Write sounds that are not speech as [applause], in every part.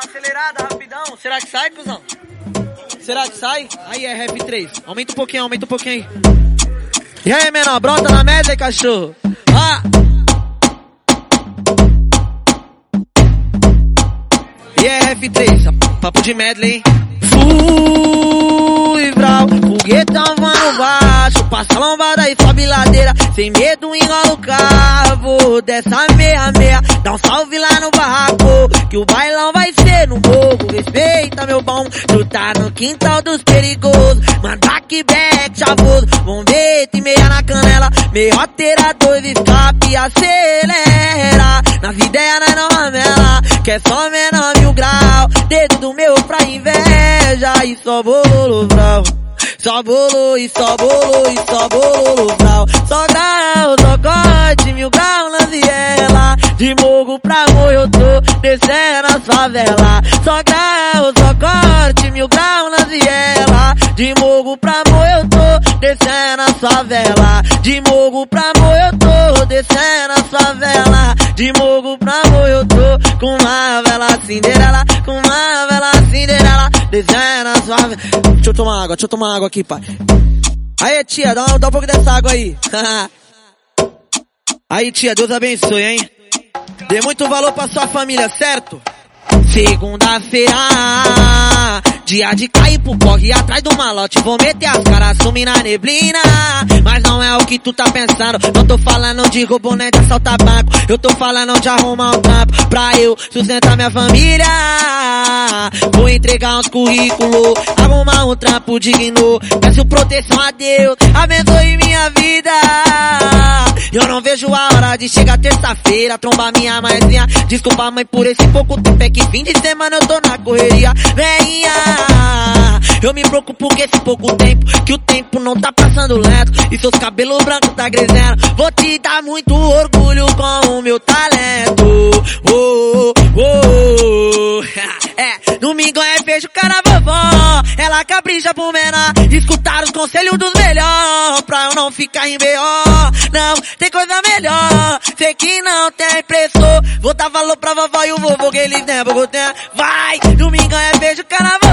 Uma acelerada, rapidão. Será que sai, cuzão? Será que sai? Aí é rap 3. Aumenta um pouquinho, aumenta um pouquinho aí. E aí, menor, brota na média, cachorro. Ah! E é F3, papo de medley, hein? Fui, brau, foguetão voando baixo, passa lombada e sobe ladeira, sem medo enrola o carro, dessa meia meia, dá um salve lá no barraco, que o bailão vai no morro, respeita meu bom, tu tá no quintal dos perigosos, manda que back chavoso, bombeta e meia na canela, meio altera dois escape, acelera, na ideia nós não ramela, que é só menor mil grau, dedo do meu pra inveja, e só bolo brau. Só bolo e só bolo e só bolo brau. Só grau, só corte, mil grau na viela. De morro pra morro descendo a favela. Só grau, só corte, mil grau na viela. De morro pra morro eu tô descendo a favela. De morro pra morro eu tô descendo a favela. De morro pra morro eu tô com uma vela cinderela, com uma vela cinderela, descendo a favela. Deixa eu tomar água, deixa eu tomar água aqui, pai. Aí, tia, dá, dá um pouco dessa água aí. [laughs] aí, tia, Deus abençoe, hein? Dê muito valor pra sua família, certo? Segunda-feira, dia de cair pro corre atrás do malote. Vou meter as caras, sumir na neblina. Mas não é o que tu tá pensando. Não tô falando de roubo nem de assaltar banco. Eu tô falando de arrumar um trampo pra eu sustentar minha família. Vou entregar uns currículos, arrumar um trampo digno. Peço proteção a Deus, abençoe minha vida. Eu não vejo a hora de chegar terça-feira, trombar minha mãezinha. Desculpa, mãe, por esse pouco tempo é que fim de semana eu tô na correria. Venha, eu me preocupo com esse pouco tempo, que o tempo não tá passando lento. E seus cabelos brancos tá crescendo. Vou te dar muito orgulho com o meu talento. Oh, oh, oh. É, domingo é beijo cara vovó. Ela capricha pro menor. Escutar os conselhos dos melhores. Pra eu não ficar em B.O. Não, tem coisa melhor. Sei que não tem preço. Vou dar valor pra vovó e o vovô que eles têm. Vai, domingo é beijo cara vovó.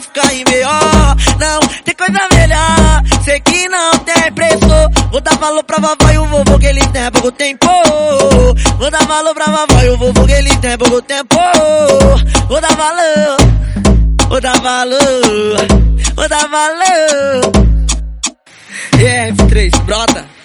Ficar em B.O. Não, tem coisa melhor. Sei que não tem preço. Vou dar valor pra vovó e o vovô que eles têm pouco tempo. Vou dar valor pra vovó e o vovô que eles têm pouco tempo. Vou dar valor. Vou dar valor. Vou dar valor. E F3, brota.